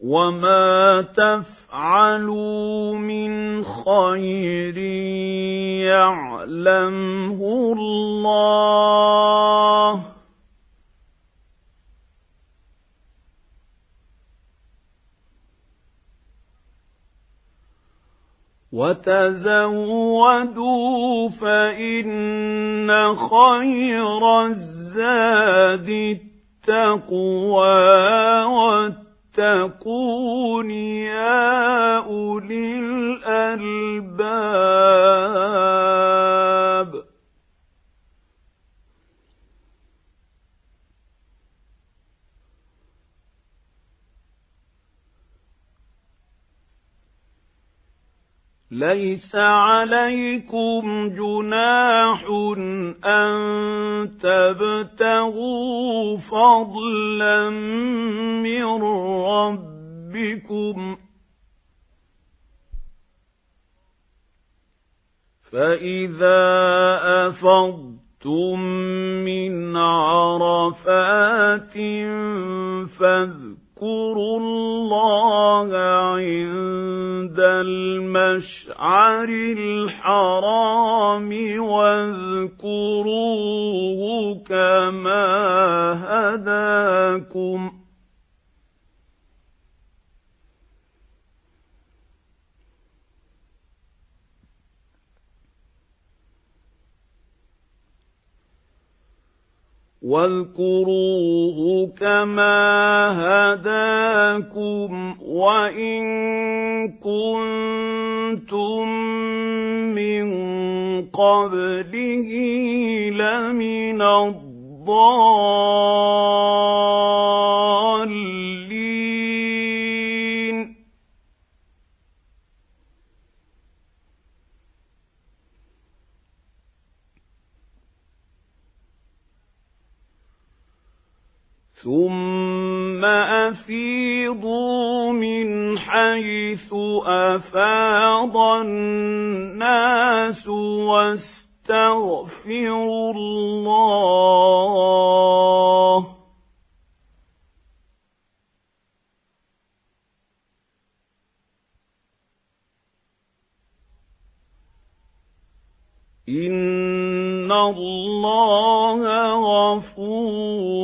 وما تفعلوا من خير يعلمه الله وتزودوا فإن خير الزاد التقوى واتقون يا أولي الألباب. لَيْسَ عَلَيْكُمْ جُنَاحٌ أَن تَبْتَغُوا فَضْلًا مِّن رَّبِّكُمْ فَإِذَا أَفَضْتُم مِّنْ عَرَفَاتٍ فَاذْكُرُوا اللَّهَ عِندَ الْمَشْعَرِ الْحَرَامِ وَاذْكُرُوهُ كَمَا هَدَاكُمْ واذكروه كما هداكم وإن كنتم من قبله لمن الضالين ثُمَّ أَفِيضُوا مِنْ حَيْثُ أَفَاضَ النَّاسُ وَاسْتَغْفِرُوا اللَّهَ إِنَّ اللَّهَ غَفُورٌ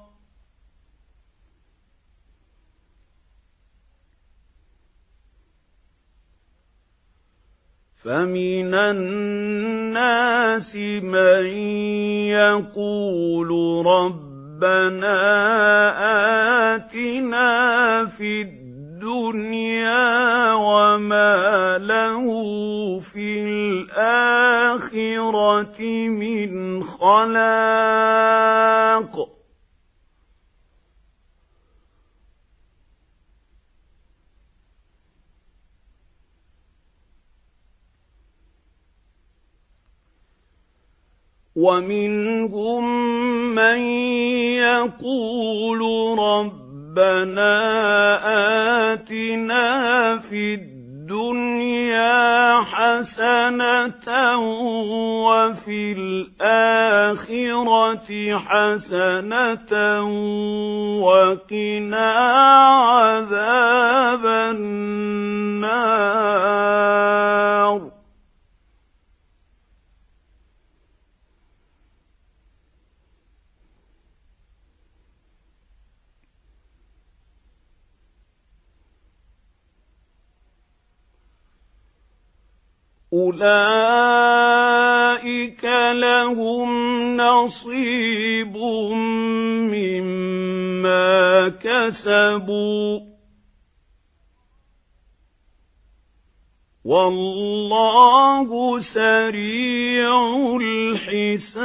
فَمِنَ النَّاسِ مَن يَقُولُ رَبَّنَا آتِنَا فِي الدُّنْيَا وَمَا لَهُ فِي الْآخِرَةِ مِنْ خَلَاقٍ وَمِنْهُم مَّن يَقُولُ رَبَّنَا آتِنَا فِي الدُّنْيَا حَسَنَةً وَفِي الْآخِرَةِ حَسَنَةً وَقِنَا عَذَابَ أُولَئِكَ لَهُمْ نَصِيبٌ مِّمَّا كَسَبُوا ۚ وَاللَّهُ سَرِيعُ الْحِسَابِ